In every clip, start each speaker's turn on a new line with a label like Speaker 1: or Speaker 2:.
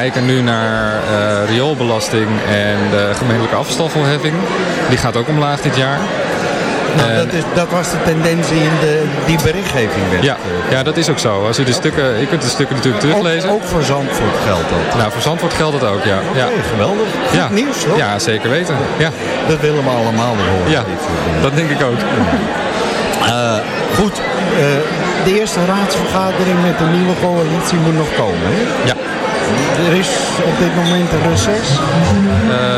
Speaker 1: kijken nu naar rioolbelasting en de gemeentelijke afvalstoffenheffing. Die gaat ook omlaag dit jaar.
Speaker 2: Nou, dat, is, dat, was de tendens die in de, die berichtgeving werd.
Speaker 1: Ja, ja, dat is ook zo. Als u de stukken, je kunt de stukken natuurlijk teruglezen.
Speaker 2: Ook, ook voor Zandvoort geldt dat?
Speaker 1: Nou, voor Zandvoort geldt dat ook, ja.
Speaker 2: ja. geweldig. Goed
Speaker 1: ja.
Speaker 2: nieuws, toch?
Speaker 1: Ja, zeker weten. Ja.
Speaker 2: Dat willen we allemaal horen.
Speaker 1: Ja, dat denk ik ook.
Speaker 2: Uh, goed, uh, de eerste raadsvergadering met de nieuwe coalitie moet nog komen, hè?
Speaker 1: Ja.
Speaker 2: Er is op dit moment een reces?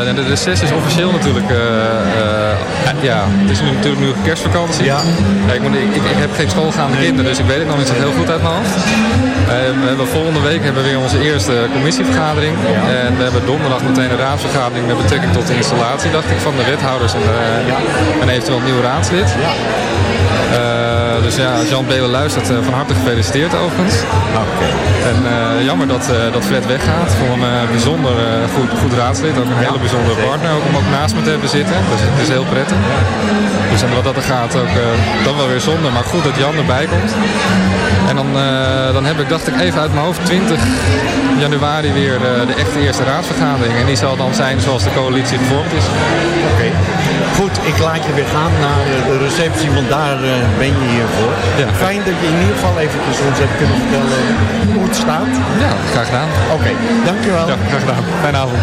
Speaker 1: Uh, de reces is officieel natuurlijk... Uh, uh, ja, het is nu natuurlijk nu kerstvakantie.
Speaker 2: Ja.
Speaker 1: ik, moet, ik, ik, heb geen schoolgaande nee. kinderen, dus ik weet het nog niet zo heel goed uit mijn hoofd. we hebben volgende week hebben we weer onze eerste commissievergadering.
Speaker 2: Ja.
Speaker 1: En we hebben donderdag meteen een raadsvergadering met betrekking tot de installatie, dacht ik, van de wethouders en,
Speaker 2: ja.
Speaker 1: en eventueel een nieuw raadslid.
Speaker 2: Ja.
Speaker 1: Dus ja, Jan Beeuwen luistert, uh, van harte gefeliciteerd overigens.
Speaker 2: Oké.
Speaker 1: En uh, jammer dat, dat Fred weggaat. Voor een bijzonder goed, goed raadslid. Ook een hele bijzondere partner ook, om ook naast me te hebben zitten. Dus het is heel prettig. Dus en wat dat er gaat ook dan wel weer zonde. Maar goed dat Jan erbij komt. En dan, dan heb ik, dacht ik even uit mijn hoofd, 20 januari weer de echte eerste raadsvergadering. En die zal dan zijn zoals de coalitie gevormd is.
Speaker 2: Oké. Okay. Goed, ik laat je weer gaan naar de receptie, want daar ben je
Speaker 1: Ja.
Speaker 2: Fijn dat je in ieder geval eventjes ons hebt kunnen vertellen hoe het staat.
Speaker 1: Ja, graag gedaan.
Speaker 2: Oké, okay, dankjewel.
Speaker 1: Ja, graag gedaan. Fijne avond.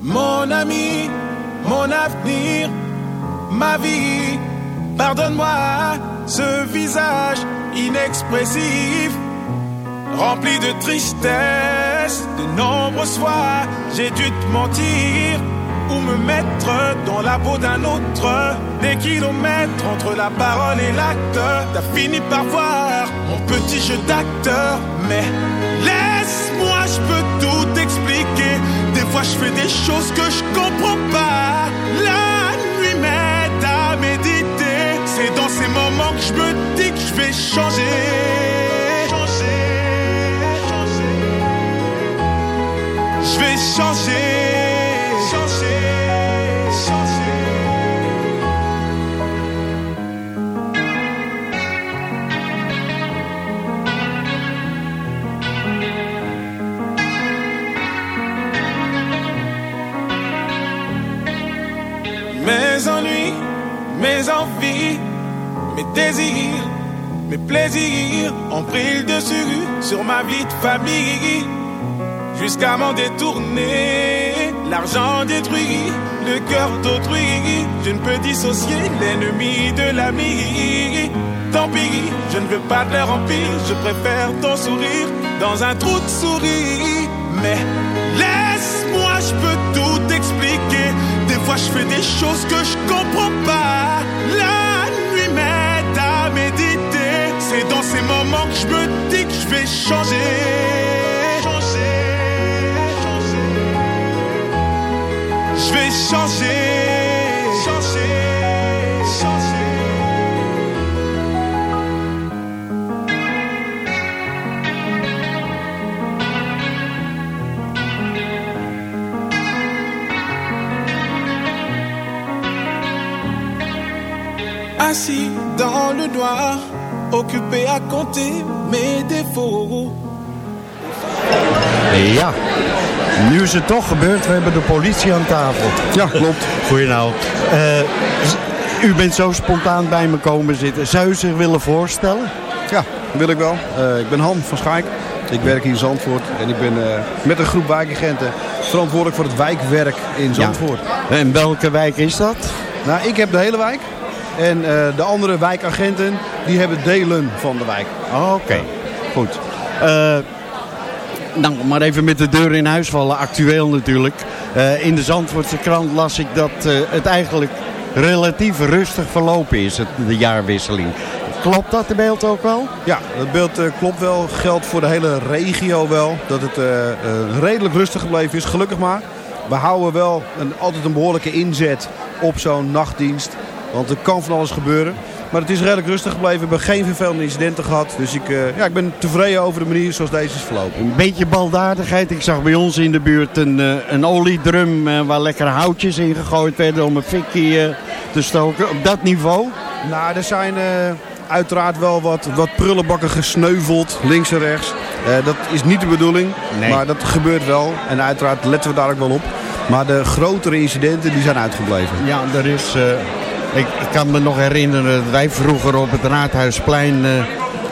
Speaker 3: Mon ami, mon avenir, ma vie, pardonne-moi ce visage inexpressif, rempli de tristesse. De nombreuses fois, j'ai dû te mentir ou me mettre dans la peau d'un autre. Des kilomètres entre la parole et l'acte. T'as fini par voir mon petit jeu d'acteur. Mais laisse-moi, je peux tout expliquer. Des fois, je fais des choses que je comprends pas. La nuit m'aide à méditer. C'est dans ces moments que je me dis que je vais changer. Changer, Je vais changer. Changer, changer. Mes ennuis, mes envies, mes désirs, mes plaisirs ont pris le dessus sur ma vie de famille. Jusqu'à m'en détourner, l'argent détruit le cœur d'autrui. Je ne peux dissocier l'ennemi de l'ami. Tant pis, je ne veux pas de leur empire, je préfère ton sourire dans un trou de souris. Mais laisse-moi, je peux tout expliquer. Des fois, je fais des choses que je comprends pas. La nuit m'aide à méditer. C'est dans ces moments que je me dis que je vais changer. Je vais changer. Changer, changer. Assis dans le noir, occupé à compter mes défauts.
Speaker 2: Ja, nu is het toch gebeurd. We hebben de politie aan tafel.
Speaker 4: Ja, klopt.
Speaker 2: Goedenavond. Uh, u bent zo spontaan bij me komen zitten. Zou u zich willen voorstellen?
Speaker 4: Ja, wil ik wel. Uh, ik ben Han van Schaik. Ik werk hier in Zandvoort en ik ben uh, met een groep wijkagenten verantwoordelijk voor het wijkwerk in Zandvoort.
Speaker 2: Ja. En welke wijk is dat?
Speaker 4: Nou, ik heb de hele wijk. En uh, de andere wijkagenten, die hebben delen van de wijk.
Speaker 2: Oké, okay. goed. Nou, maar even met de deur in huis vallen. Actueel natuurlijk. Uh, in de Zandvoortse krant las ik dat het eigenlijk relatief rustig verlopen is, het, de jaarwisseling. Klopt dat beeld ook wel?
Speaker 4: Ja, het beeld uh, klopt wel. Geldt voor de hele regio wel. Dat het redelijk rustig gebleven is. Gelukkig maar. We houden wel altijd een behoorlijke inzet op zo'n nachtdienst. Want er kan van alles gebeuren. Maar het is redelijk rustig gebleven. We hebben geen vervelende incidenten gehad. Dus ik, uh, ja, ik ben tevreden over de manier zoals deze is verlopen.
Speaker 2: Een beetje baldadigheid. Ik zag bij ons in de buurt een, uh, een oliedrum uh, waar lekker houtjes in gegooid werden om een fikkie te stoken. Op dat niveau?
Speaker 4: Nou, er zijn uiteraard wel wat, wat prullenbakken gesneuveld, links en rechts. Dat is niet de bedoeling, nee. maar dat gebeurt wel. En uiteraard letten we daar ook wel op. Maar de grotere incidenten die zijn uitgebleven.
Speaker 2: Ja, er is... Ik, ik, kan me nog herinneren dat wij vroeger op het Raadhuisplein... Uh,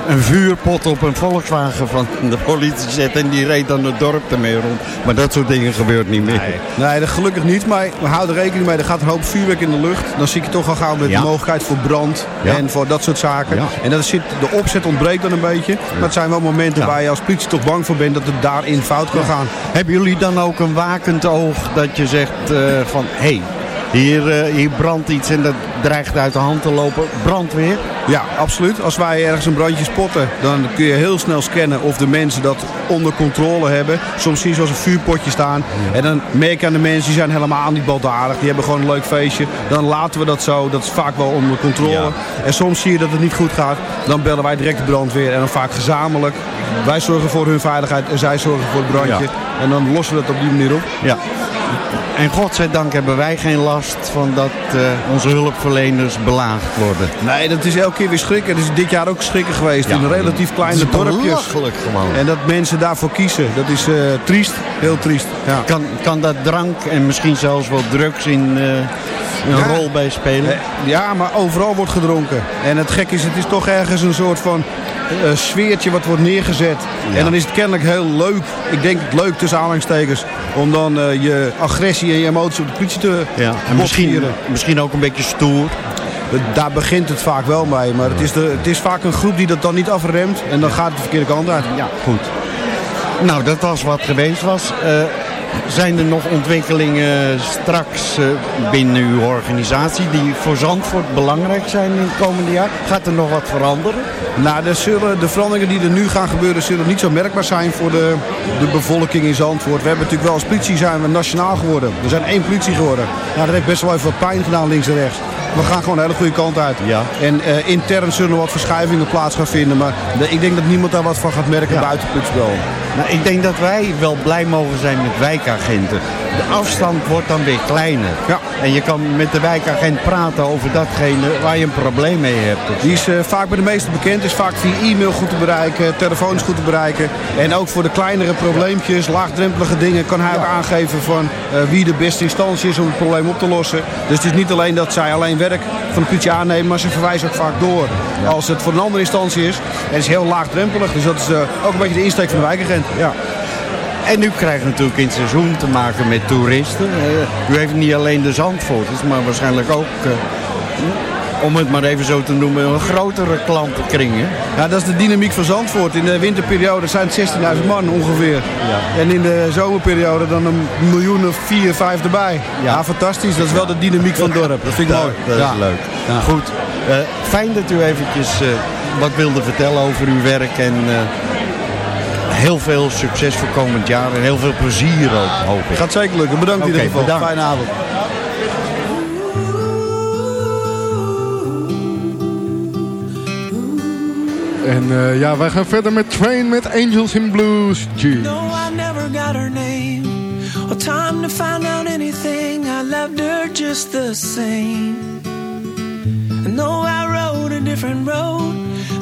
Speaker 2: een vuurpot op een Volkswagen van de politie zetten. En die reed dan het dorp ermee rond. Maar dat soort dingen gebeurt niet meer.
Speaker 4: Nee, nee dat gelukkig niet. Maar we houden rekening mee. Er gaat een hoop vuurwerk in de lucht. Dan zie ik toch al gauw met de mogelijkheid voor brand. En voor dat soort zaken. En dat zit, de opzet ontbreekt dan een beetje. Maar het zijn wel momenten waar je als politie toch bang voor bent dat het daarin fout kan gaan.
Speaker 2: Hebben jullie dan ook een wakend oog dat je zegt uh, van... hé, hey, hier, uh, hier brandt iets en dat dreigt uit de hand te lopen. Brandweer?
Speaker 4: Ja, absoluut. Als wij ergens een brandje spotten, dan kun je heel snel scannen of de mensen dat onder controle hebben. Soms zie je zoals een vuurpotje staan. En dan merk je aan de mensen, die zijn helemaal niet baldadig. Die hebben gewoon een leuk feestje. Dan laten we dat zo. Dat is vaak wel onder controle. En soms zie je dat het niet goed gaat. Dan bellen wij direct de brandweer. En dan vaak gezamenlijk. Wij zorgen voor hun veiligheid en zij zorgen voor het brandje. En dan lossen we dat op die manier op.
Speaker 2: Ja. En godzijdank hebben wij geen last van dat uh, onze hulpverleners belaagd worden.
Speaker 4: Nee, dat is elke keer weer schrikken. Het is dit jaar ook schrikken geweest. Ja, in relatief kleine dorpjes.
Speaker 2: gewoon.
Speaker 4: En dat mensen daarvoor kiezen. Dat is uh, triest. Heel triest.
Speaker 2: Ja. Kan, kan dat drank en misschien zelfs wel drugs in... Uh, een ja. rol bij spelen.
Speaker 4: Ja, maar overal wordt gedronken. En het gek is, het is toch ergens een soort van uh, sfeertje wat wordt neergezet. Ja. En dan is het kennelijk heel leuk, ik denk het leuk tussen aanhalingstekens, om dan uh, je agressie en je emoties op de politie te
Speaker 2: ja. en misschien, misschien ook een beetje stoer.
Speaker 4: Daar begint het vaak wel mee, maar het is, de, het is vaak een groep die dat dan niet afremt en dan gaat het de verkeerde kant uit.
Speaker 2: Ja, goed. Nou, dat was wat geweest was. Uh, zijn er nog ontwikkelingen straks uh, binnen uw organisatie die voor Zandvoort belangrijk zijn in het komende jaar? Gaat er nog wat veranderen?
Speaker 4: Nou, de, zullen, de veranderingen die er nu gaan gebeuren zullen niet zo merkbaar zijn voor de, de bevolking in Zandvoort. We hebben natuurlijk wel als politie zijn we nationaal geworden. We zijn één politie geworden. Nou, dat heeft best wel even wat pijn gedaan links en rechts. We gaan gewoon een hele goede kant uit.
Speaker 2: Ja.
Speaker 4: En uh, intern zullen er wat verschuivingen plaats gaan vinden. Maar de, ik denk dat niemand daar wat van gaat merken ja. buiten Putsbel.
Speaker 2: Nou, ik denk dat wij wel blij mogen zijn met wijkagenten. De afstand wordt dan weer kleiner.
Speaker 4: Ja.
Speaker 2: En je kan met de wijkagent praten over datgene waar je een probleem mee hebt.
Speaker 4: Die is uh, vaak bij de meesten bekend. Is vaak via e-mail goed te bereiken, telefonisch goed te bereiken. En ook voor de kleinere probleempjes, laagdrempelige dingen... kan hij ook aangeven van uh, wie de beste instantie is om het probleem op te lossen. Dus het is niet alleen dat zij alleen werk van de politie aannemen... maar ze verwijzen ook vaak door ja. als het voor een andere instantie is. En het is heel laagdrempelig. Dus dat is uh, ook een beetje de insteek van de wijkagent. Ja.
Speaker 2: En u krijgt natuurlijk in het seizoen te maken met toeristen. Uh, u heeft niet alleen de Zandvoorters, maar waarschijnlijk ook... Uh, om het maar even zo te noemen, een grotere klantenkring. Hè?
Speaker 4: Ja, dat is de dynamiek van Zandvoort. In de winterperiode zijn het 16.000 man ongeveer.
Speaker 2: Ja.
Speaker 4: En in de zomerperiode dan een miljoen of vier, vijf erbij. Ja, ja fantastisch. Dat is wel de dynamiek van het dorp. Dat vind ik mooi.
Speaker 2: Dat is
Speaker 4: ja.
Speaker 2: leuk. Goed. Uh, fijn dat u eventjes uh, wat wilde vertellen over uw werk. En uh, heel veel succes voor komend jaar. En heel veel plezier ook, hoop ik.
Speaker 4: Gaat zeker lukken. Bedankt okay, in ieder geval.
Speaker 2: Bedankt.
Speaker 4: Fijne avond.
Speaker 5: En uh, ja, wij gaan verder met Train met Angels in Blues. Jeez.
Speaker 6: No, I never got her name. Or time to find out anything. I loved her just the same. I know I rode a different road.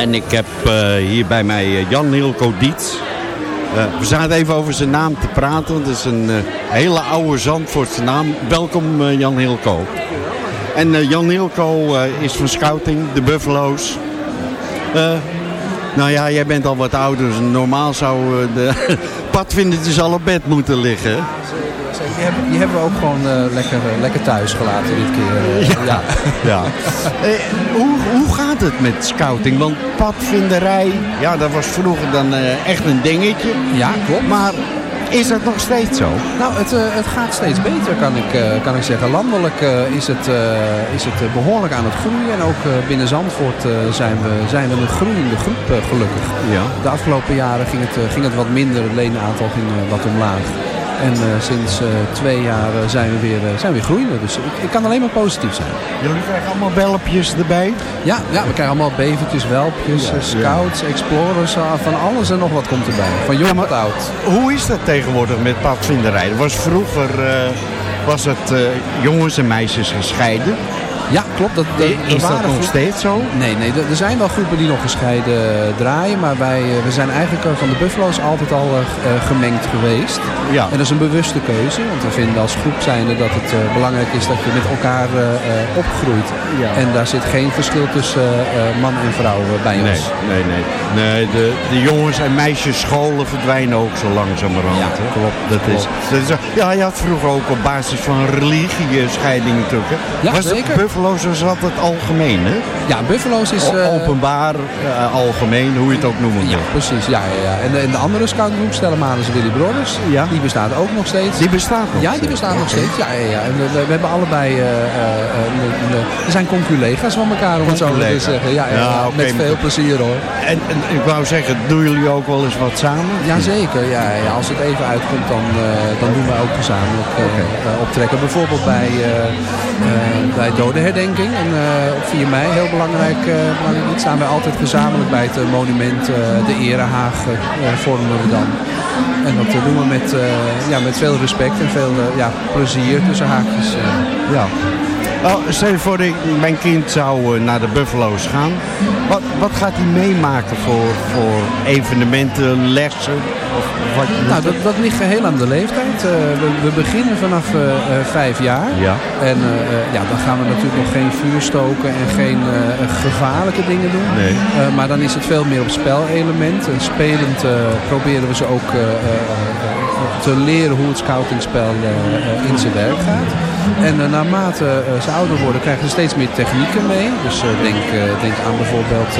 Speaker 2: En ik heb uh, hier bij mij uh, Jan Hilco Dietz. Uh, we zaten even over zijn naam te praten, want het is een hele oude Zandvoortse naam. Welkom Jan Hilco. En Jan Hilco is van Scouting, de Buffalo's. nou ja, jij bent al wat ouder, dus normaal zou de padvindertjes al op bed moeten liggen.
Speaker 7: Die hebben, die hebben we ook gewoon uh, lekker, uh, lekker thuis gelaten dit keer. Uh, ja. ja.
Speaker 2: hoe, hoe gaat het met scouting? Want padvinderij, ja, dat was vroeger dan echt een dingetje.
Speaker 7: Ja, klopt.
Speaker 2: Maar is dat nog steeds zo?
Speaker 7: Nou, het, het gaat steeds beter, kan ik, kan ik zeggen. Landelijk is het, is het behoorlijk aan het groeien. En ook binnen Zandvoort zijn, we, zijn we een groeiende groep, gelukkig.
Speaker 2: Ja.
Speaker 7: De afgelopen jaren ging het, ging het wat minder. Het ledenaantal ging wat omlaag. En uh, sinds uh, twee jaar uh, zijn, we weer, zijn we weer groeiende. Dus ik, ik, kan alleen maar positief zijn.
Speaker 2: Jullie krijgen allemaal welpjes erbij?
Speaker 7: Ja, ja we krijgen allemaal bevertjes, welpjes, ja, scouts, ja. explorers. van alles en nog wat komt erbij. Van jong tot oud.
Speaker 2: Hoe is dat tegenwoordig met padvinderij? Was vroeger was het jongens en meisjes gescheiden?
Speaker 7: Ja, klopt. Dat, dat,
Speaker 2: is dat nog steeds zo?
Speaker 7: Nee, nee, er zijn wel groepen die nog gescheiden draaien. Maar wij eh, we zijn eigenlijk van de Buffalo's altijd al uh, gemengd geweest.
Speaker 2: Ja.
Speaker 7: En dat is een bewuste keuze. Want we vinden als groep zijnde dat het uh, belangrijk is dat je met elkaar opgroeit.
Speaker 2: Ja.
Speaker 7: En daar zit geen verschil tussen man en vrouw bij
Speaker 2: nee,
Speaker 7: ons.
Speaker 2: Nee, nee. nee de, de jongens en meisjes scholen verdwijnen ook zo langzamerhand.
Speaker 7: Ja, klopt.
Speaker 2: Dat klopt. Is, dat is, ja, je had vroeger ook op basis van religie scheiding natuurlijk.
Speaker 7: Ja,
Speaker 2: Was
Speaker 7: zeker.
Speaker 2: Buffalo is altijd algemeen, hè?
Speaker 7: Ja, Buffalo's is...
Speaker 2: O-
Speaker 7: eh,
Speaker 2: Openbaar, eh, algemeen, hoe je het ook noemen wil.
Speaker 7: Ja, precies. Ja, ja, ja. En, de, en de andere scoutgroep, Stellemanis en Willy Brothers,
Speaker 2: Ja.
Speaker 7: die bestaat ook nog steeds.
Speaker 2: Die bestaat nog
Speaker 7: Ja, die bestaat nog steeds. Ja, ja, ja. En we, hebben allebei... eh, we zijn conculega's van elkaar, om het zo maar te zeggen. Ja, met veel plezier hoor.
Speaker 2: En, en ik wou zeggen, doen jullie ook wel eens wat samen?
Speaker 7: Jazeker, ja, ja. als het even uitkomt, dan, dan doen we ook gezamenlijk optrekken. Bijvoorbeeld bij, eh, bij dodenherdenking en, op 4 mei, heel belangrijk, eh belangrijk iets, staan wij altijd gezamenlijk bij het eh, monument, eh, de Erehaag eh, vormen we dan. En dat eh, doen we met, eh, ja, met veel respect en veel eh, ja, plezier tussen haakjes. eh.
Speaker 2: Ja. Oh, stel je voor, dat mijn kind zou eh, naar de Buffalo's gaan. Wat, wat gaat hij meemaken voor, voor evenementen, lessen? Of wat,
Speaker 7: Nou, dat, dat ligt geheel aan de leeftijd. Eh, we, we beginnen vanaf eh, eh, vijf jaar.
Speaker 2: Ja.
Speaker 7: En ja, dan gaan we natuurlijk nog geen vuur stoken en geen eh, gevaarlijke dingen doen.
Speaker 2: Nee.
Speaker 7: Eh, maar dan is het veel meer op spelelement. En spelend eh, proberen we ze ook eh, eh, eh, te leren hoe het scoutingspel in zijn werk gaat. En eh, naarmate eh, ze ouder worden krijgen ze steeds meer technieken mee. Dus eh, denk, denk aan bijvoorbeeld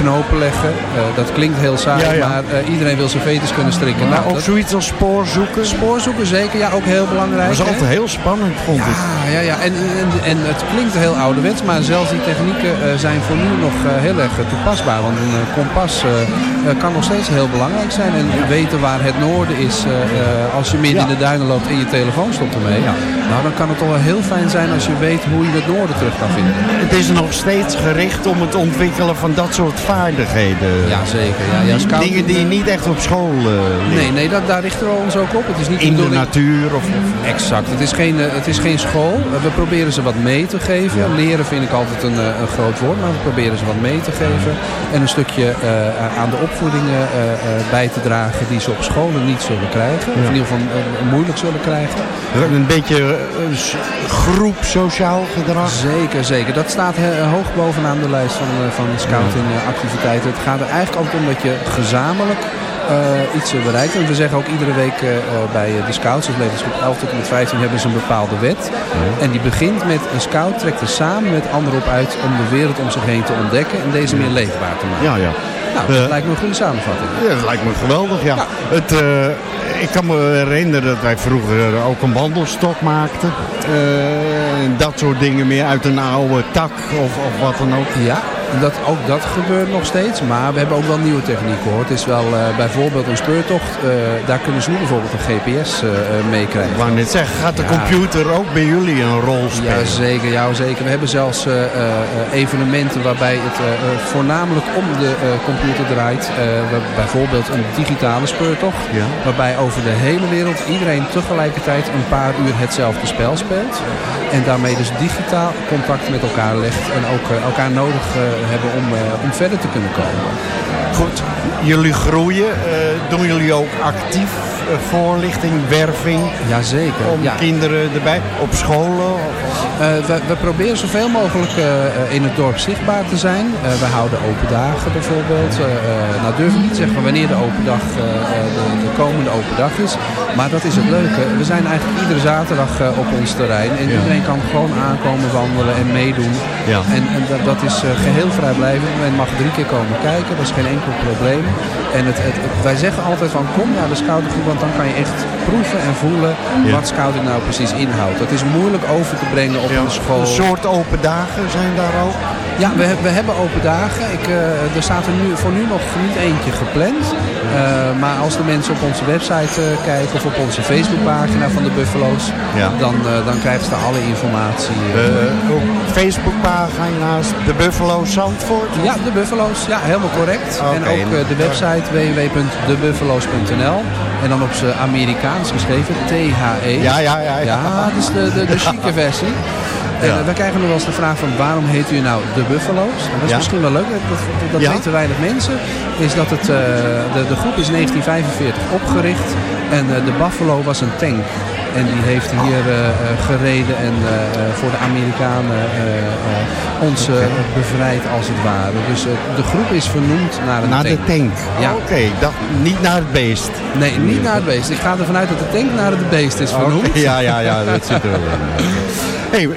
Speaker 7: knopen leggen. Dat klinkt heel saai,
Speaker 2: Ja, ja.
Speaker 7: maar iedereen wil zijn veters kunnen strikken.
Speaker 2: Maar
Speaker 7: Nou,
Speaker 2: ook
Speaker 7: dat-
Speaker 2: zoiets als spoor zoeken?
Speaker 7: Spoor zoeken zeker, ja, ook heel belangrijk.
Speaker 2: Dat is altijd heel spannend, vond ik.
Speaker 7: Ja, ja, ja. En, en, en het klinkt heel ouderwets, maar zelfs die technieken zijn voor nu nog heel erg toepasbaar. Want een kompas kan nog steeds heel belangrijk zijn. En weten waar het noorden is, als je midden in de duinen loopt en je telefoon stopt ermee. Nou, dan kan het toch wel heel fijn zijn als je weet hoe je het noorden terug kan vinden.
Speaker 2: Het is nog steeds gericht om het ontwikkelen van dat soort vaardigheden.
Speaker 7: Ja, zeker. Ja, ja,
Speaker 2: Dingen die je niet echt op school leert.
Speaker 7: Nee, nee dat, daar richten we ons ook op. Het is niet
Speaker 2: In de natuur of...
Speaker 7: Exact. Het is geen, eh, het is geen school. Eh, We proberen ze wat mee te geven. Leren vind ik altijd een, een groot woord, maar we proberen ze wat mee te geven. En een stukje aan de opvoedingen bij te dragen die ze op scholen niet zullen krijgen. Of in ieder geval moeilijk zullen krijgen.
Speaker 2: Een beetje groep sociaal gedrag.
Speaker 7: Zeker, zeker. Dat staat eh, hoog bovenaan de lijst van, eh, van scoutingactiviteiten. Het gaat er eigenlijk altijd om dat je gezamenlijk eh, iets eh, bereikt. En we zeggen ook iedere week eh, eh, bij de scouts, dus levensgroep 11 tot en met 15, hebben ze een bepaalde wet. En die begint met een scout trekt er samen met anderen op uit om de wereld om zich heen te ontdekken en deze meer leefbaar te maken.
Speaker 2: Ja, ja.
Speaker 7: Nou, dat
Speaker 2: Eh,
Speaker 7: lijkt me een goede samenvatting.
Speaker 2: Ja, dat lijkt me geweldig, ja. Het, eh, ik kan me herinneren dat wij vroeger ook een wandelstok maakten. Eh, en dat soort dingen meer uit een oude tak of, of wat dan ook.
Speaker 7: Ja, dat, ook dat gebeurt nog steeds. Maar we hebben ook wel nieuwe technieken hoor. Het is wel eh, bijvoorbeeld een speurtocht. eh, daar kunnen ze nu bijvoorbeeld een GPS eh, eh, meekrijgen.
Speaker 2: Ik wou net zeggen, gaat de
Speaker 7: Ja.
Speaker 2: computer ook bij jullie een rol spelen?
Speaker 7: Ja, zeker. Ja, zeker. We hebben zelfs evenementen waarbij het voornamelijk om de computer draait. Bijvoorbeeld een digitale speurtocht.
Speaker 2: Ja.
Speaker 7: Waarbij over de hele wereld iedereen tegelijkertijd een paar uur hetzelfde spel speelt. En daarmee dus digitaal contact met elkaar legt. En ook elkaar nodig hebben om, eh, om verder te kunnen komen.
Speaker 2: Goed, jullie groeien. Eh, doen jullie ook actief eh, voorlichting, werving
Speaker 7: Jazeker.
Speaker 2: om
Speaker 7: Ja.
Speaker 2: kinderen erbij? Op scholen?
Speaker 7: We, we proberen zoveel mogelijk in het dorp zichtbaar te zijn. We houden open dagen bijvoorbeeld. Nou durf ik niet te zeggen wanneer de open dag, de, de komende open dag is. Maar dat is het leuke. We zijn eigenlijk iedere zaterdag op ons terrein. En iedereen kan gewoon aankomen wandelen en meedoen.
Speaker 2: Ja.
Speaker 7: En, en dat, dat is eh, geheel vrijblijvend. Men mag drie keer komen kijken. Dat is geen enkel probleem. En het, het, het- wij zeggen altijd van kom naar de scoutinggroep. Want dan kan je echt proeven en voelen
Speaker 2: Ja.
Speaker 7: wat scouting nou precies inhoudt. Dat is moeilijk over te brengen op een school.
Speaker 2: Een soort open dagen zijn daar ook?
Speaker 7: Ja, we, we hebben open dagen. Ik, eh, er staat er nu, voor nu nog niet eentje gepland. Eh, maar als de mensen op onze website eh, kijken of op onze Facebookpagina van de Buffalo's,
Speaker 2: Ja.
Speaker 7: dan, dan krijgen ze alle informatie.
Speaker 2: op Facebookpagina's de Buffalo Zandvoort?
Speaker 7: ja, de Buffalo's. Ja, helemaal correct. En ook de website www.debuffalo's.nl. En dan op zijn Amerikaans geschreven, T-H-E.
Speaker 2: Ja, ja, ja.
Speaker 7: Ja, dat is de, de, de chique versie. En
Speaker 2: Ja.
Speaker 7: eh, wij krijgen nog wel eens de vraag van waarom heet u nou de Buffalo's? En dat is
Speaker 2: Ja.
Speaker 7: misschien wel leuk, dat, dat, dat
Speaker 2: Ja.
Speaker 7: weten weinig mensen. Is dat het, eh, de, de groep is 1945 opgericht en eh, de Buffalo was een tank. En die heeft hier gereden en voor de Amerikanen eh, ons bevrijd als het ware. Dus de groep is vernoemd naar een
Speaker 2: Naar
Speaker 7: tank.
Speaker 2: de tank.
Speaker 7: Ja.
Speaker 2: Oké, niet naar het beest.
Speaker 7: Nee, niet naar het beest. Ik ga ervan uit dat de tank naar het beest is vernoemd.
Speaker 2: Ja, ja, ja, dat zit er wel in. Hey,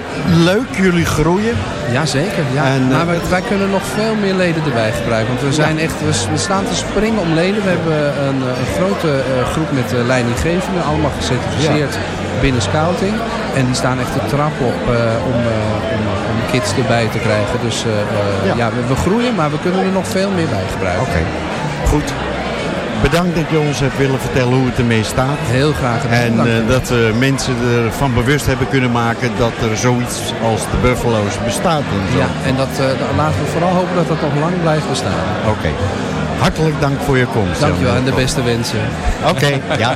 Speaker 2: leuk, jullie groeien.
Speaker 7: Jazeker, ja.
Speaker 2: En,
Speaker 7: maar
Speaker 2: eh,
Speaker 7: wij, wij kunnen nog veel meer leden erbij gebruiken. Want we, zijn echt, we, we staan te springen om leden. We hebben een, eh, een grote eh, groep met leidinggevenden. Allemaal gecertificeerd binnen scouting. En die staan echt de trap op om, om, om kids erbij te krijgen. Dus
Speaker 2: Ja.
Speaker 7: ja, we, we groeien, maar we kunnen er nog veel meer bij gebruiken.
Speaker 2: Oké, goed. Bedankt dat je ons hebt willen vertellen hoe het ermee staat.
Speaker 7: Heel graag gedaan.
Speaker 2: En eh, dat we mensen ervan bewust hebben kunnen maken dat er zoiets als de Buffalo's bestaat. En zo.
Speaker 7: ja, en dat, eh, laten we vooral hopen dat dat nog lang blijft bestaan.
Speaker 2: Oké. Hartelijk dank voor je komst.
Speaker 7: Dankjewel en de beste wensen.
Speaker 2: Oké, ja.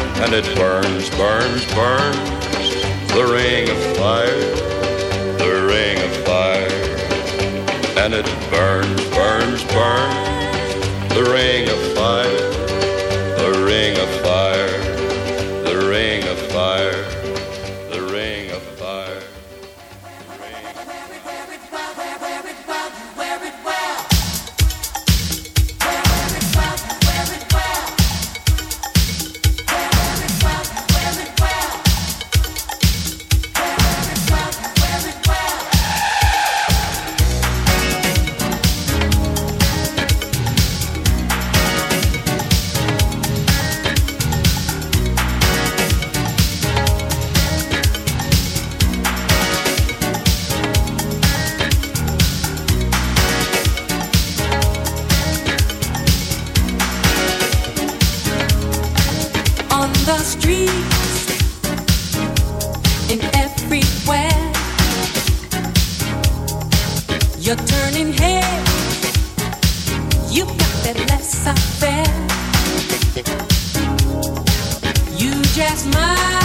Speaker 8: And it burns, burns, burns. The ring of fire, the ring of fire. And it burns, burns, burns. The ring of fire, the ring of fire,
Speaker 9: just smile,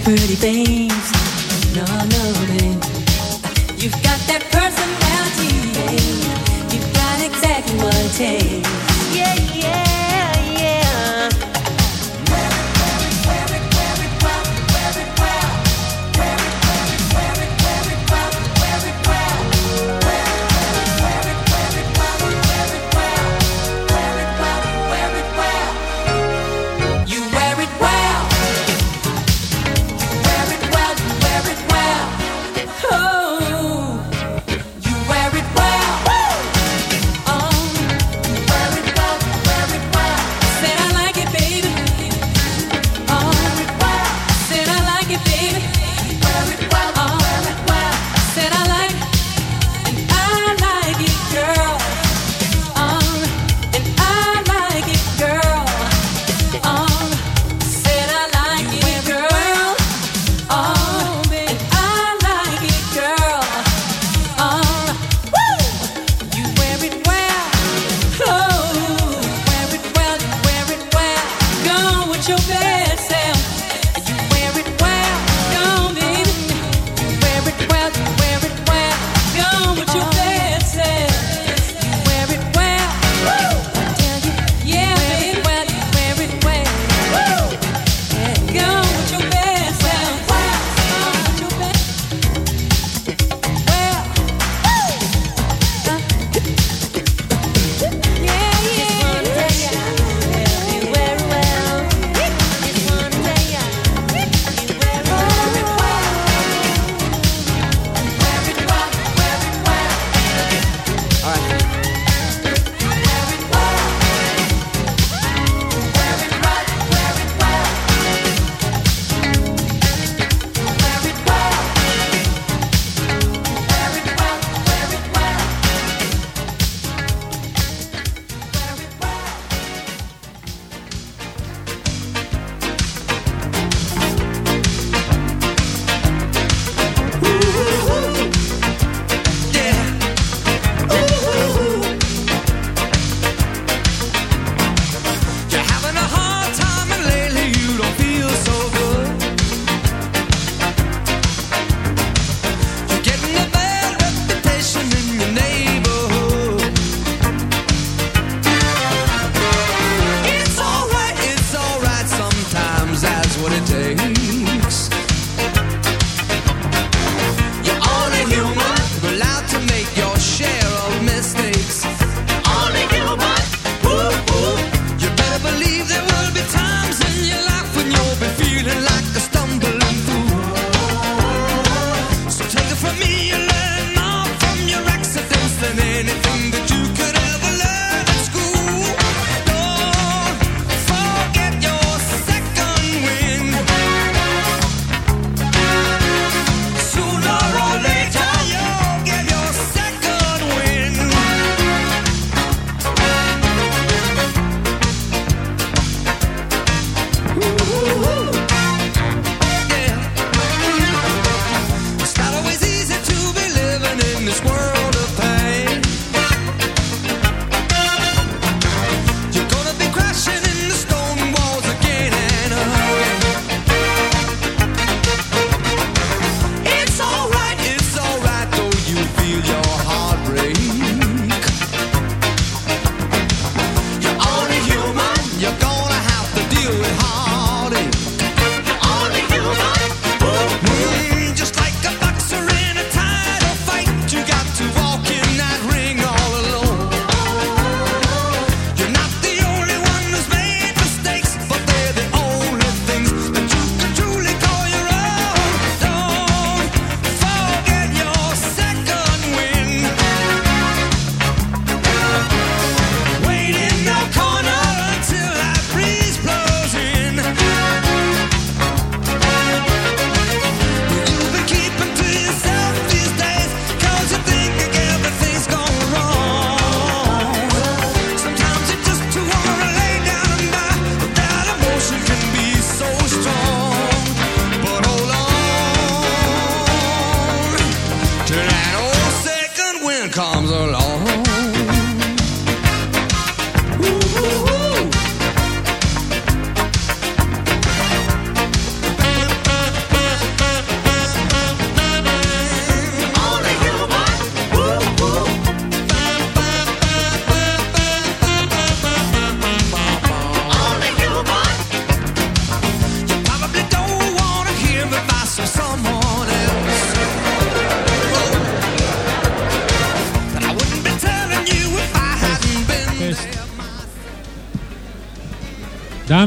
Speaker 9: pretty face, You've got that personality, babe. You've got exactly what it takes.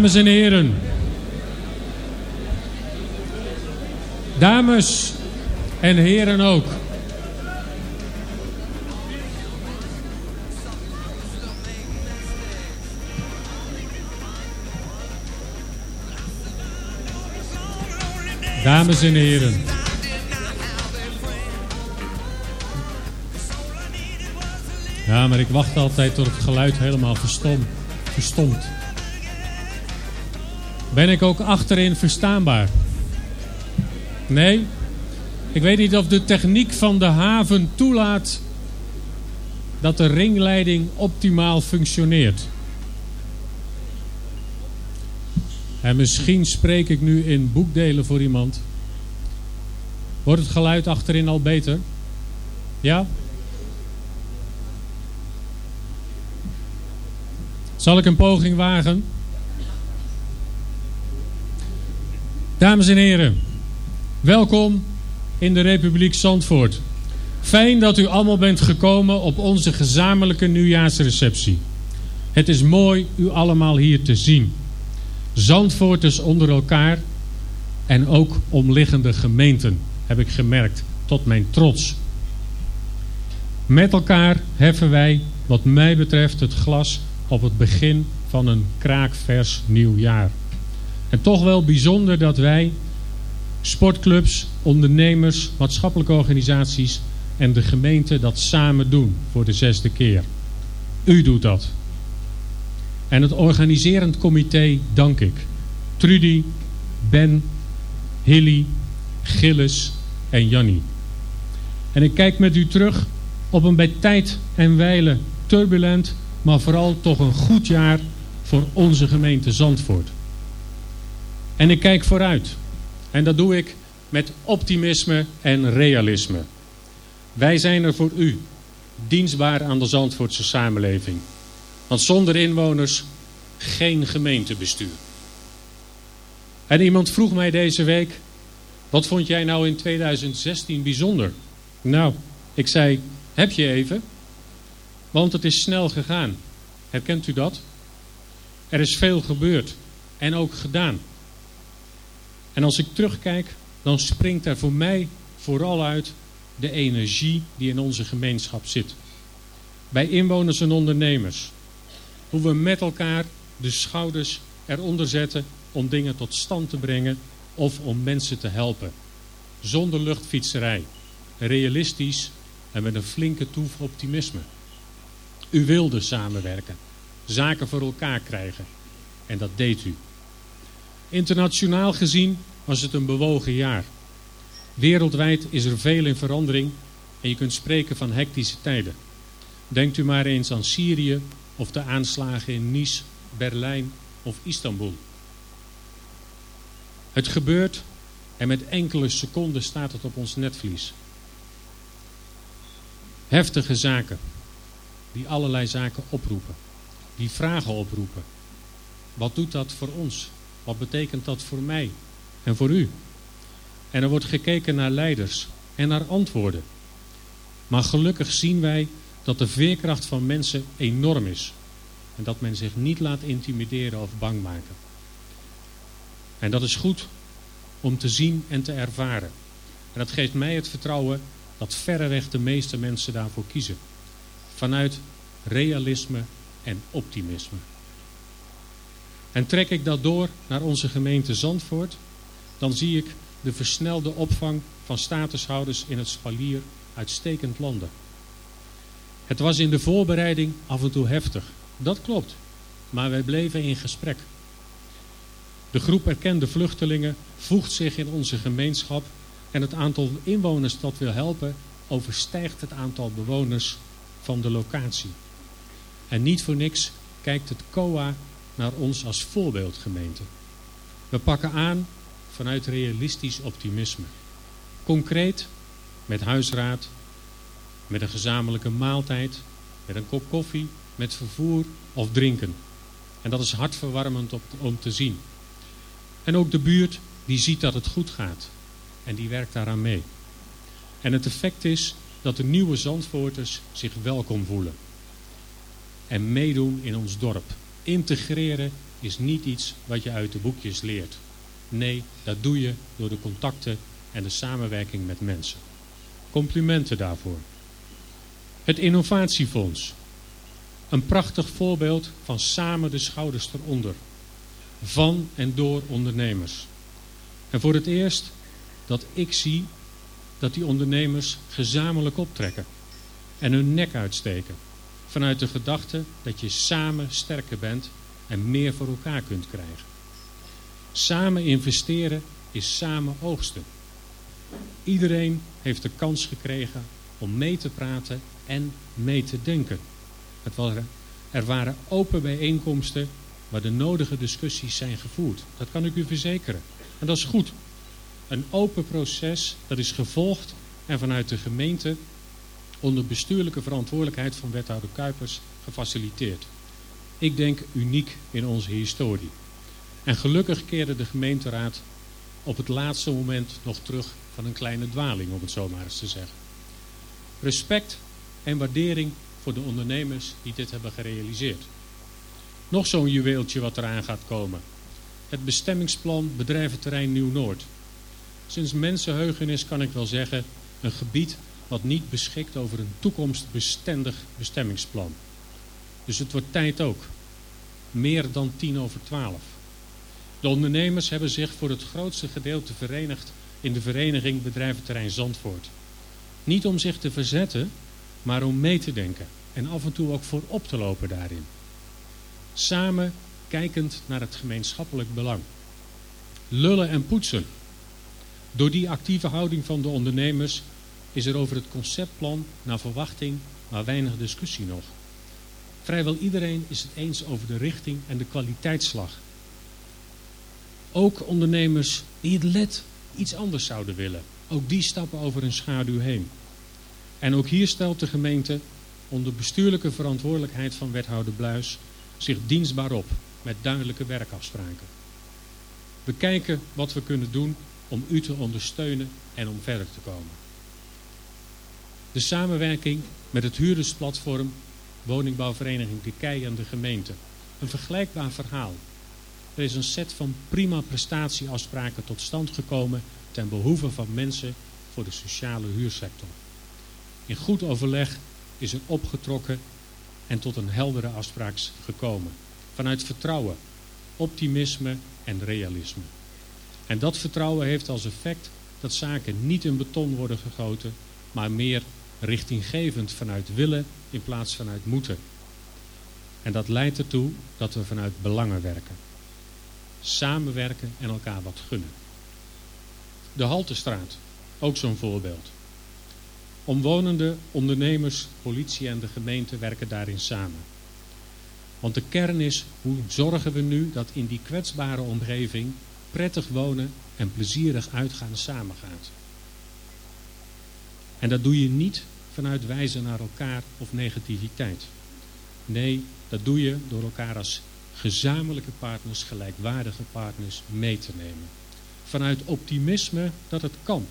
Speaker 10: Dames en heren. Dames en heren ook. Dames en heren. Ja, maar ik wacht altijd tot het geluid helemaal verstom, verstomt. Ben ik ook achterin verstaanbaar? Nee? Ik weet niet of de techniek van de haven toelaat dat de ringleiding optimaal functioneert. En misschien spreek ik nu in boekdelen voor iemand. Wordt het geluid achterin al beter? Ja? Zal ik een poging wagen? Dames en heren, welkom in de Republiek Zandvoort. Fijn dat u allemaal bent gekomen op onze gezamenlijke nieuwjaarsreceptie. Het is mooi u allemaal hier te zien. Zandvoorters onder elkaar en ook omliggende gemeenten, heb ik gemerkt, tot mijn trots. Met elkaar heffen wij, wat mij betreft, het glas op het begin van een kraakvers nieuw jaar. En toch wel bijzonder dat wij, sportclubs, ondernemers, maatschappelijke organisaties en de gemeente dat samen doen voor de zesde keer. U doet dat. En het organiserend comité dank ik. Trudy, Ben, Hilly, Gilles en Jannie. En ik kijk met u terug op een bij tijd en wijle turbulent, maar vooral toch een goed jaar voor onze gemeente Zandvoort. En ik kijk vooruit. En dat doe ik met optimisme en realisme. Wij zijn er voor u, dienstbaar aan de Zandvoortse samenleving. Want zonder inwoners geen gemeentebestuur. En iemand vroeg mij deze week, wat vond jij nou in 2016 bijzonder? Nou, ik zei, Heb je even? Want het is snel gegaan. Herkent u dat? Er is veel gebeurd en ook gedaan. En als ik terugkijk, dan springt er voor mij vooral uit de energie die in onze gemeenschap zit. Bij inwoners en ondernemers. Hoe we met elkaar de schouders eronder zetten om dingen tot stand te brengen of om mensen te helpen. Zonder luchtfietserij. Realistisch en met een flinke toef optimisme. U wilde samenwerken. Zaken voor elkaar krijgen. En dat deed u. Internationaal gezien was het een bewogen jaar. Wereldwijd is er veel in verandering en je kunt spreken van hectische tijden. Denkt u maar eens aan Syrië of de aanslagen in Nice, Berlijn of Istanbul. Het gebeurt en met enkele seconden staat het op ons netvlies. Heftige zaken die allerlei zaken oproepen, die vragen oproepen. Wat doet dat voor ons? Wat betekent dat voor mij en voor u? En er wordt gekeken naar leiders en naar antwoorden. Maar gelukkig zien wij dat de veerkracht van mensen enorm is. En dat men zich niet laat intimideren of bang maken. En dat is goed om te zien en te ervaren. En dat geeft mij het vertrouwen dat verreweg de meeste mensen daarvoor kiezen. Vanuit realisme en optimisme. En trek ik dat door naar onze gemeente Zandvoort, dan zie ik de versnelde opvang van statushouders in het spalier uitstekend landen. Het was in de voorbereiding af en toe heftig, dat klopt, maar wij bleven in gesprek. De groep erkende vluchtelingen voegt zich in onze gemeenschap en het aantal inwoners dat wil helpen overstijgt het aantal bewoners van de locatie. En niet voor niks kijkt het COA naar ons als voorbeeldgemeente. We pakken aan vanuit realistisch optimisme. Concreet, met huisraad, met een gezamenlijke maaltijd, met een kop koffie, met vervoer of drinken. En dat is hartverwarmend om te zien. En ook de buurt die ziet dat het goed gaat. En die werkt daaraan mee. En het effect is dat de nieuwe Zandvoorters zich welkom voelen. En meedoen in ons dorp. Integreren is niet iets wat je uit de boekjes leert. Nee, dat doe je door de contacten en de samenwerking met mensen. Complimenten daarvoor. Het Innovatiefonds. Een prachtig voorbeeld van samen de schouders eronder. Van en door ondernemers. En voor het eerst dat ik zie dat die ondernemers gezamenlijk optrekken. En hun nek uitsteken. Vanuit de gedachte dat je samen sterker bent en meer voor elkaar kunt krijgen. Samen investeren is samen oogsten. Iedereen heeft de kans gekregen om mee te praten en mee te denken. Het er waren open bijeenkomsten waar de nodige discussies zijn gevoerd. Dat kan ik u verzekeren. En dat is goed. Een open proces dat is gevolgd en vanuit de gemeente onder bestuurlijke verantwoordelijkheid van wethouder Kuipers gefaciliteerd. Ik denk uniek in onze historie. En gelukkig keerde de gemeenteraad op het laatste moment nog terug van een kleine dwaling, om het zo maar eens te zeggen. Respect en waardering voor de ondernemers die dit hebben gerealiseerd. Nog zo'n juweeltje wat eraan gaat komen. Het bestemmingsplan bedrijventerrein Nieuw-Noord. Sinds mensenheugenis kan ik wel zeggen een gebied wat niet beschikt over een toekomstbestendig bestemmingsplan. Dus het wordt tijd ook. Meer dan tien over twaalf. De ondernemers hebben zich voor het grootste gedeelte verenigd in de vereniging Bedrijventerrein Zandvoort. Niet om zich te verzetten, maar om mee te denken en af en toe ook voor op te lopen daarin. Samen kijkend naar het gemeenschappelijk belang. Lullen en poetsen. Door die actieve houding van de ondernemers is er over het conceptplan naar verwachting maar weinig discussie nog. Vrijwel iedereen is het eens over de richting en de kwaliteitsslag. Ook ondernemers die het let iets anders zouden willen. Ook die stappen over een schaduw heen. En ook hier stelt de gemeente onder bestuurlijke verantwoordelijkheid van wethouder Bluis zich dienstbaar op met duidelijke werkafspraken. We kijken wat we kunnen doen om u te ondersteunen en om verder te komen. De samenwerking met het huurdersplatform woningbouwvereniging De Kei en de gemeente. Een vergelijkbaar verhaal. Er is een set van prima prestatieafspraken tot stand gekomen ten behoeve van mensen voor de sociale huursector. In goed overleg is er opgetrokken en tot een heldere afspraak gekomen. Vanuit vertrouwen, optimisme en realisme. En dat vertrouwen heeft als effect dat zaken niet in beton worden gegoten, maar meer richtinggevend vanuit willen in plaats vanuit moeten. En dat leidt ertoe dat we vanuit belangen werken. Samenwerken en elkaar wat gunnen. De Haltestraat, ook zo'n voorbeeld. Omwonenden, ondernemers, politie en de gemeente werken daarin samen. Want de kern is, hoe zorgen we nu dat in die kwetsbare omgeving prettig wonen en plezierig uitgaan samengaat. En dat doe je niet vanuit wijzen naar elkaar of negativiteit. Nee, dat doe je door elkaar als gezamenlijke partners, gelijkwaardige partners mee te nemen. Vanuit optimisme dat het kan.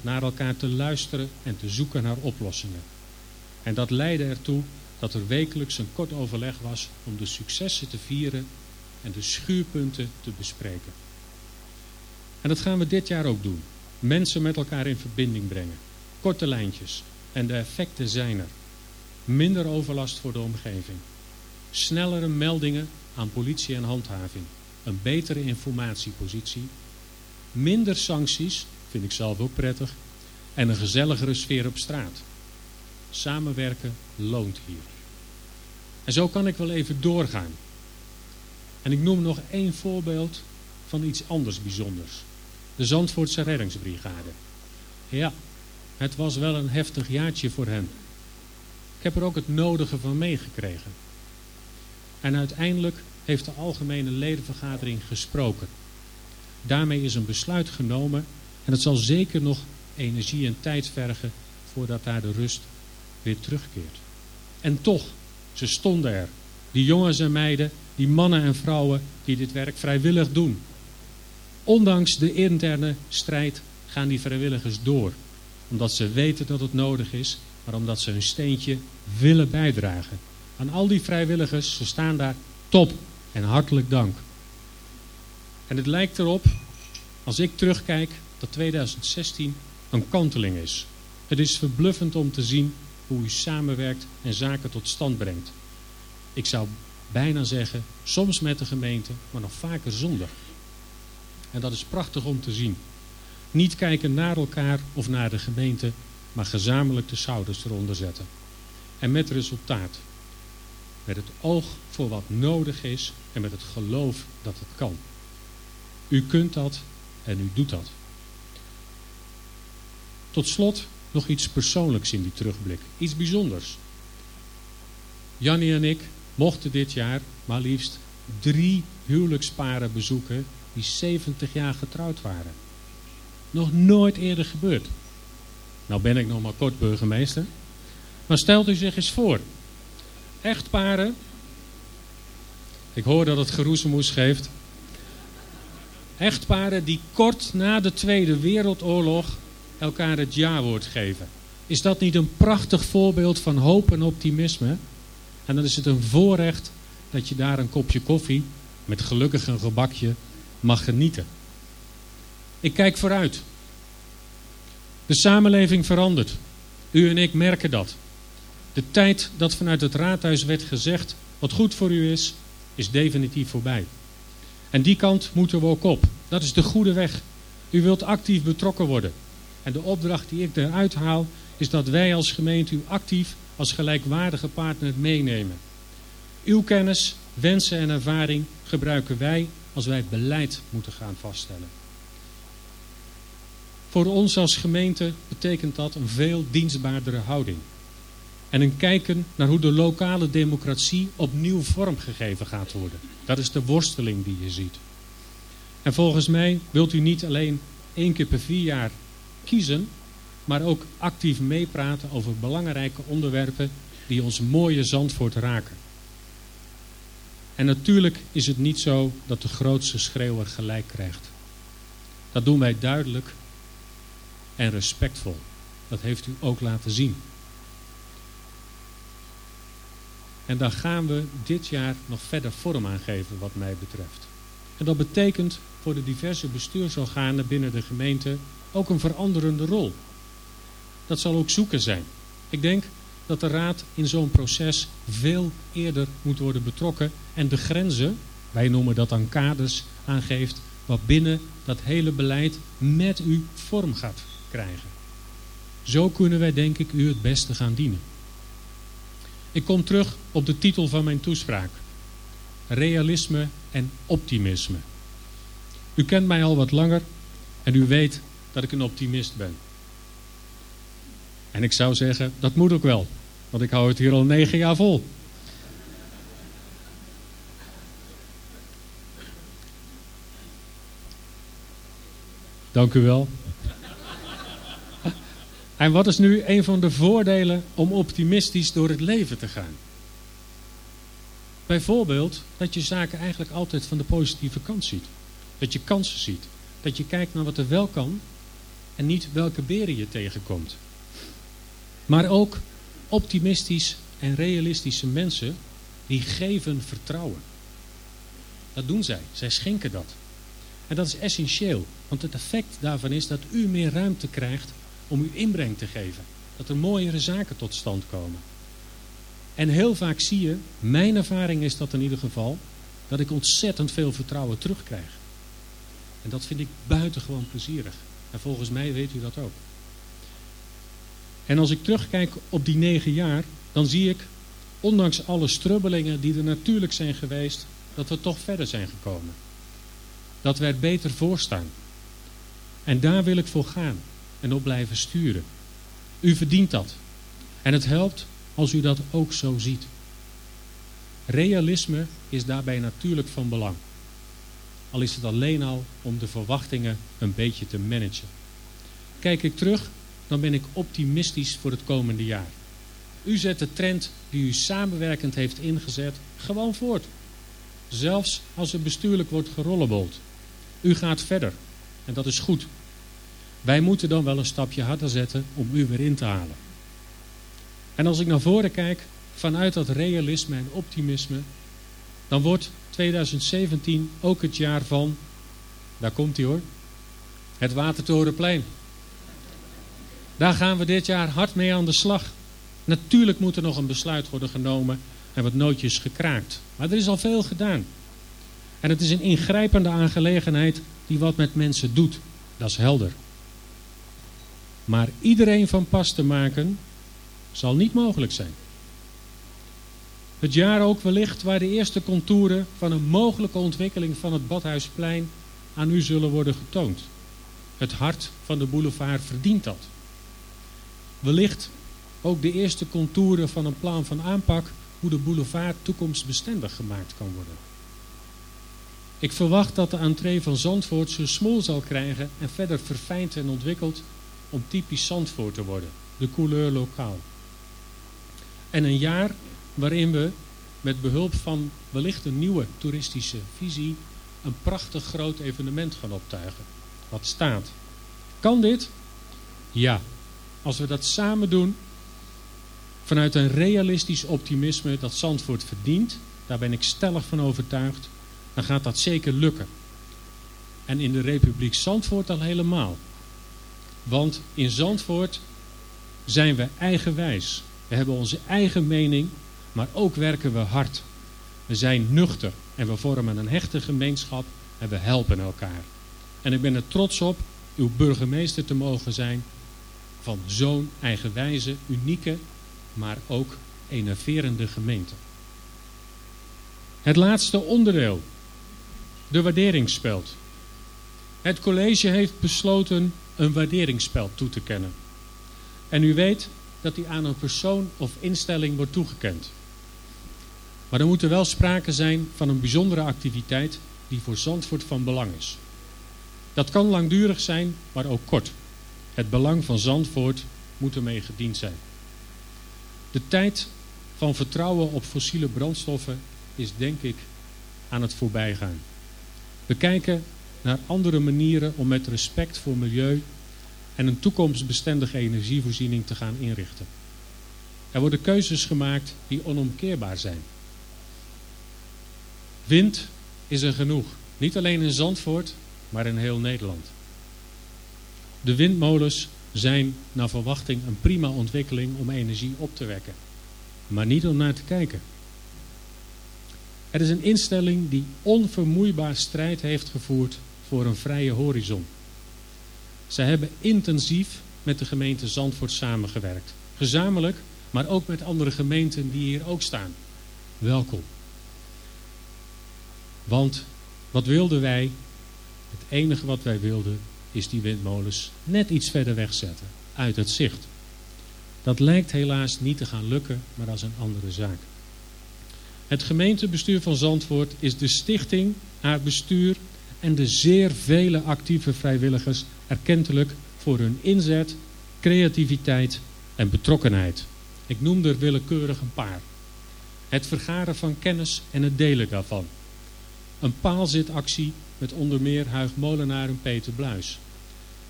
Speaker 10: Naar elkaar te luisteren en te zoeken naar oplossingen. En dat leidde ertoe dat er wekelijks een kort overleg was om de successen te vieren en de schuurpunten te bespreken. En dat gaan we dit jaar ook doen. Mensen met elkaar in verbinding brengen. Korte lijntjes. En de effecten zijn er. Minder overlast voor de omgeving. Snellere meldingen aan politie en handhaving. Een betere informatiepositie. Minder sancties, vind ik zelf ook prettig. En een gezelligere sfeer op straat. Samenwerken loont hier. En zo kan ik wel even doorgaan. En ik noem nog één voorbeeld van iets anders bijzonders. De Zandvoortse reddingsbrigade. Ja, het was wel een heftig jaartje voor hen. Ik heb er ook het nodige van meegekregen. En uiteindelijk heeft de algemene ledenvergadering gesproken. Daarmee is een besluit genomen en het zal zeker nog energie en tijd vergen voordat daar de rust weer terugkeert. En toch, ze stonden er. Die jongens en meiden, die mannen en vrouwen die dit werk vrijwillig doen. Ondanks de interne strijd gaan die vrijwilligers door. Omdat ze weten dat het nodig is, maar omdat ze hun steentje willen bijdragen. Aan al die vrijwilligers, ze staan daar top en hartelijk dank. En het lijkt erop, als ik terugkijk, dat 2016 een kanteling is. Het is verbluffend om te zien hoe u samenwerkt en zaken tot stand brengt. Ik zou bijna zeggen, soms met de gemeente, maar nog vaker zonder. En dat is prachtig om te zien. Niet kijken naar elkaar of naar de gemeente, maar gezamenlijk de schouders eronder zetten. En met resultaat. Met het oog voor wat nodig is en met het geloof dat het kan. U kunt dat en u doet dat. Tot slot nog iets persoonlijks in die terugblik. Iets bijzonders. Jannie en ik mochten dit jaar maar liefst drie huwelijksparen bezoeken die 70 jaar getrouwd waren. Nog nooit eerder gebeurd. Nou ben ik nog maar kort burgemeester. Maar stelt u zich eens voor. Echtparen. Ik hoor dat het geroezemoes geeft. Echtparen die kort na de Tweede Wereldoorlog elkaar het ja-woord geven. Is dat niet een prachtig voorbeeld van hoop en optimisme? En dan is het een voorrecht dat je daar een kopje koffie met gelukkig een gebakje mag genieten. Ik kijk vooruit. De samenleving verandert. U en ik merken dat. De tijd dat vanuit het raadhuis werd gezegd wat goed voor u is, is definitief voorbij. En die kant moeten we ook op. Dat is de goede weg. U wilt actief betrokken worden. En de opdracht die ik eruit haal is dat wij als gemeente u actief als gelijkwaardige partner meenemen. Uw kennis, wensen en ervaring gebruiken wij als wij beleid moeten gaan vaststellen. Voor ons als gemeente betekent dat een veel dienstbaardere houding. En een kijken naar hoe de lokale democratie opnieuw vormgegeven gaat worden. Dat is de worsteling die je ziet. En volgens mij wilt u niet alleen één keer per vier jaar kiezen, maar ook actief meepraten over belangrijke onderwerpen die ons mooie Zandvoort raken. En natuurlijk is het niet zo dat de grootste schreeuwer gelijk krijgt. Dat doen wij duidelijk en respectvol. Dat heeft u ook laten zien. En daar gaan we dit jaar nog verder vorm aan geven wat mij betreft. En dat betekent voor de diverse bestuursorganen binnen de gemeente ook een veranderende rol. Dat zal ook zoeken zijn. Ik denk dat de raad in zo'n proces veel eerder moet worden betrokken en de grenzen, wij noemen dat dan kaders, aangeeft wat binnen dat hele beleid met u vorm gaat krijgen. Zo kunnen wij denk ik u het beste gaan dienen. Ik kom terug op de titel van mijn toespraak. Realisme en optimisme. U kent mij al wat langer en u weet dat ik een optimist ben. En ik zou zeggen, dat moet ook wel, want ik hou het hier al negen jaar vol. Dank u wel. En wat is nu een van de voordelen om optimistisch door het leven te gaan? Bijvoorbeeld dat je zaken eigenlijk altijd van de positieve kant ziet. Dat je kansen ziet. Dat je kijkt naar wat er wel kan en niet welke beren je tegenkomt. Maar ook optimistisch en realistische mensen die geven vertrouwen. Dat doen zij. Zij schenken dat. En dat is essentieel. Want het effect daarvan is dat u meer ruimte krijgt om uw inbreng te geven. Dat er mooiere zaken tot stand komen. En heel vaak zie je, mijn ervaring is dat in ieder geval, dat ik ontzettend veel vertrouwen terugkrijg. En dat vind ik buitengewoon plezierig. En volgens mij weet u dat ook. En als ik terugkijk op die negen jaar, dan zie ik, ondanks alle strubbelingen die er natuurlijk zijn geweest, dat we toch verder zijn gekomen. Dat we er beter voor staan. En daar wil ik voor gaan en op blijven sturen. U verdient dat. En het helpt als u dat ook zo ziet. Realisme is daarbij natuurlijk van belang. Al is het alleen al om de verwachtingen een beetje te managen. Kijk ik terug, dan ben ik optimistisch voor het komende jaar. U zet de trend die u samenwerkend heeft ingezet gewoon voort. Zelfs als er bestuurlijk wordt gerollebold. U gaat verder en dat is goed. Wij moeten dan wel een stapje harder zetten om u weer in te halen. En als ik naar voren kijk, vanuit dat realisme en optimisme, dan wordt 2017 ook het jaar van, daar komt hij hoor, het Watertorenplein. Daar gaan we dit jaar hard mee aan de slag. Natuurlijk moet er nog een besluit worden genomen en wat nootjes gekraakt. Maar er is al veel gedaan. En het is een ingrijpende aangelegenheid die wat met mensen doet. Dat is helder. Maar iedereen van pas te maken zal niet mogelijk zijn. Het jaar ook wellicht waar de eerste contouren van een mogelijke ontwikkeling van het Badhuisplein aan u zullen worden getoond. Het hart van de boulevard verdient dat. Wellicht ook de eerste contouren van een plan van aanpak hoe de boulevard toekomstbestendig gemaakt kan worden. Ik verwacht dat de entree van Zandvoort zijn smol zal krijgen en verder verfijnd en ontwikkeld om typisch Zandvoort te worden. De couleur lokaal. En een jaar waarin we met behulp van wellicht een nieuwe toeristische visie een prachtig groot evenement gaan optuigen. Wat staat. Kan dit? Ja. Als we dat samen doen vanuit een realistisch optimisme dat Zandvoort verdient, daar ben ik stellig van overtuigd, dan gaat dat zeker lukken. En in de Republiek Zandvoort al helemaal. Want in Zandvoort zijn we eigenwijs. We hebben onze eigen mening, maar ook werken we hard. We zijn nuchter en we vormen een hechte gemeenschap en we helpen elkaar. En ik ben er trots op uw burgemeester te mogen zijn van zo'n eigenwijze, unieke, maar ook enerverende gemeente. Het laatste onderdeel, de waarderingsspeld. Het college heeft besloten een waarderingsspeld toe te kennen. En u weet dat die aan een persoon of instelling wordt toegekend. Maar er moet er wel sprake zijn van een bijzondere activiteit die voor Zandvoort van belang is. Dat kan langdurig zijn, maar ook kort. Het belang van Zandvoort moet ermee gediend zijn. De tijd van vertrouwen op fossiele brandstoffen is denk ik aan het voorbijgaan. We kijken naar andere manieren om met respect voor milieu en een toekomstbestendige energievoorziening te gaan inrichten. Er worden keuzes gemaakt die onomkeerbaar zijn. Wind is er genoeg, niet alleen in Zandvoort, maar in heel Nederland. De windmolens zijn naar verwachting een prima ontwikkeling om energie op te wekken, maar niet om naar te kijken. Er is een instelling die onvermoeibaar strijd heeft gevoerd voor een vrije horizon. Zij hebben intensief met de gemeente Zandvoort samengewerkt. Gezamenlijk, maar ook met andere gemeenten die hier ook staan. Welkom. Want wat wilden wij? Het enige wat wij wilden is die windmolens net iets verder wegzetten. Uit het zicht. Dat lijkt helaas niet te gaan lukken, maar dat is een andere zaak. Het gemeentebestuur van Zandvoort is de stichting, haar bestuur en de zeer vele actieve vrijwilligers erkentelijk voor hun inzet, creativiteit en betrokkenheid. Ik noem er willekeurig een paar. Het vergaren van kennis en het delen daarvan. Een paalzitactie met onder meer Huig Molenaar en Peter Bluis.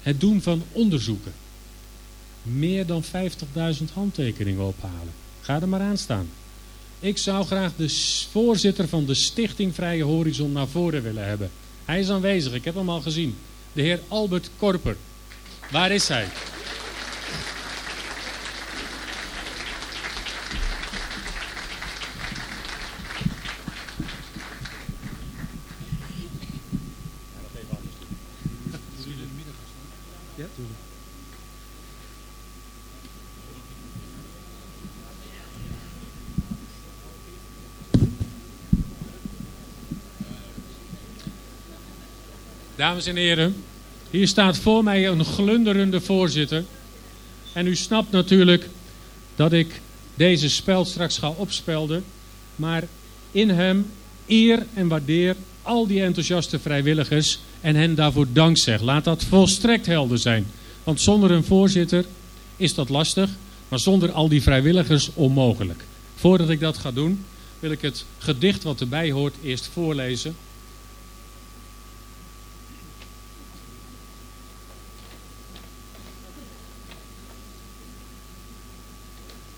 Speaker 10: Het doen van onderzoeken. Meer dan 50.000 handtekeningen ophalen. Ga er maar aan staan. Ik zou graag de voorzitter van de Stichting Vrije Horizon naar voren willen hebben. Hij is aanwezig, ik heb hem al gezien. De heer Albert Korper. Waar is hij? Dames en heren, hier staat voor mij een glunderende voorzitter. En u snapt natuurlijk dat ik deze spel straks ga opspelden. Maar in hem eer en waardeer al die enthousiaste vrijwilligers en hen daarvoor dank zeg. Laat dat volstrekt helder zijn. Want zonder een voorzitter is dat lastig, maar zonder al die vrijwilligers onmogelijk. Voordat ik dat ga doen, wil ik het gedicht wat erbij hoort eerst voorlezen.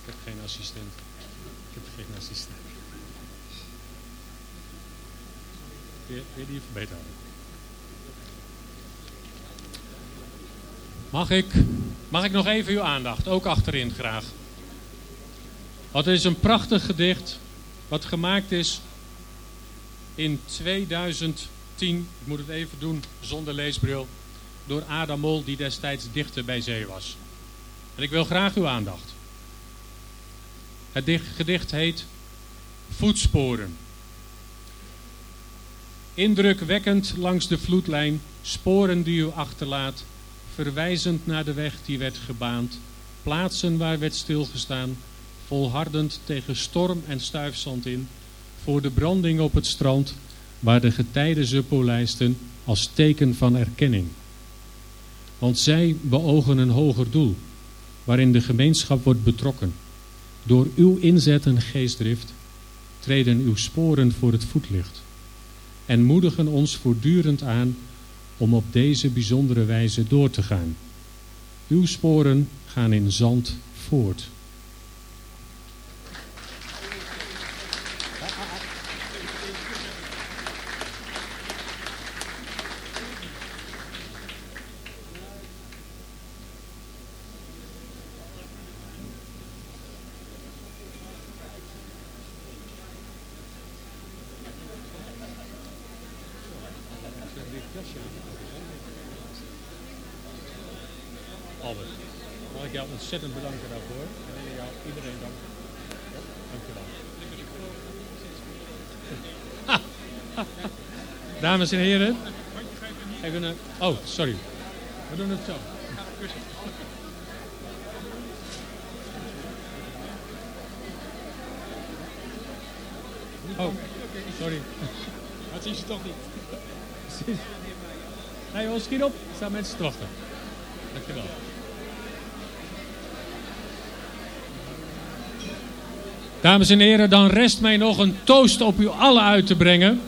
Speaker 10: Ik heb geen assistent. Ik heb geen assistent. Wil je, wil je die even beter houden? Mag ik, mag ik nog even uw aandacht? Ook achterin graag. Want het is een prachtig gedicht wat gemaakt is in 2010. Ik moet het even doen zonder leesbril. Door Adam Mol die destijds dichter bij zee was. En ik wil graag uw aandacht. Het dicht- gedicht heet Voetsporen. Indrukwekkend langs de vloedlijn, sporen die u achterlaat, verwijzend naar de weg die werd gebaand, plaatsen waar werd stilgestaan, volhardend tegen storm en stuifzand in, voor de branding op het strand, waar de getijden ze polijsten als teken van erkenning. Want zij beogen een hoger doel, waarin de gemeenschap wordt betrokken. Door uw inzet en geestdrift treden uw sporen voor het voetlicht en moedigen ons voortdurend aan om op deze bijzondere wijze door te gaan. Uw sporen gaan in zand voort. Albert, mag ik jou ontzettend bedanken daarvoor. En ik jou iedereen dank. Ja, dank je wel. Dames en heren. Even een... Oh, sorry. We doen het zo. Oh, sorry. Dat zie je toch niet. Nee joh, schiet op. Er staan mensen te wachten. Dankjewel. Dames en heren, dan rest mij nog een toast op u allen uit te brengen.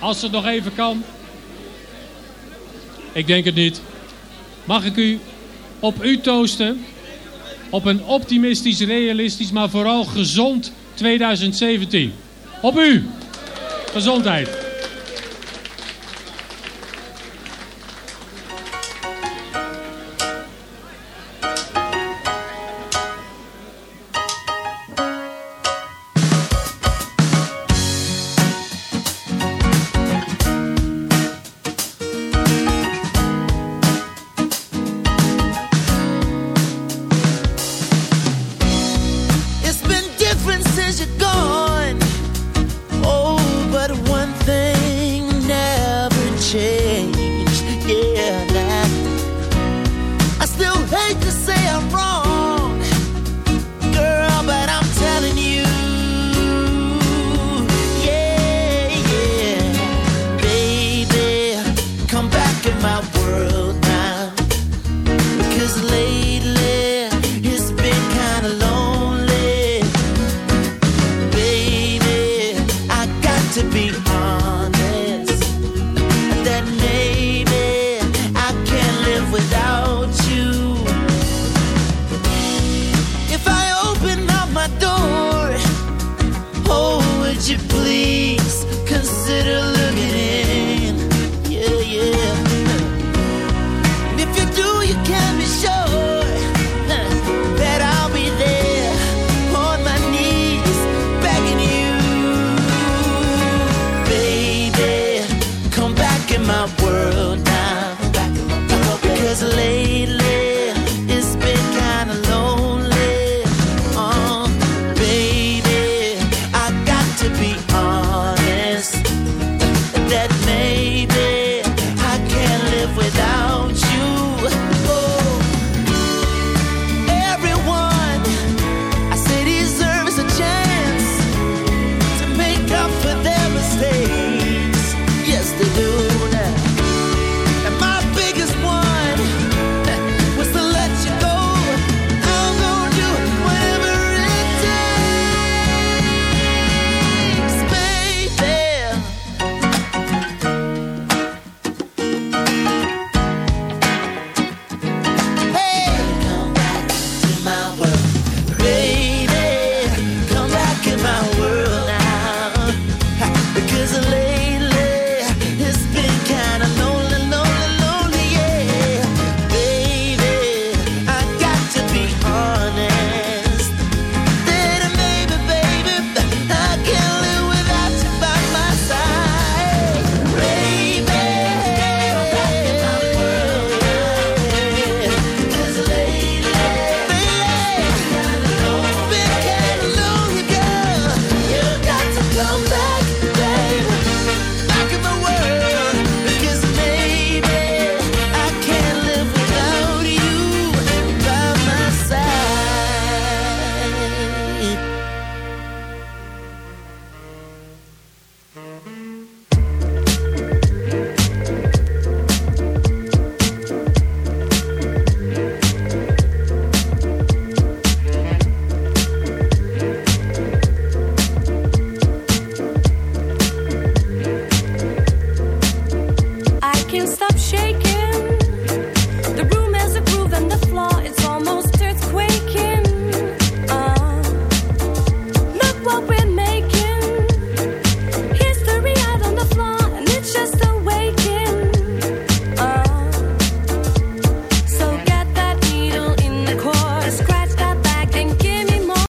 Speaker 10: Als het nog even kan.
Speaker 11: Ik denk het niet. Mag ik u op u toosten? Op een optimistisch, realistisch, maar vooral gezond 2017. Op u! Gezondheid!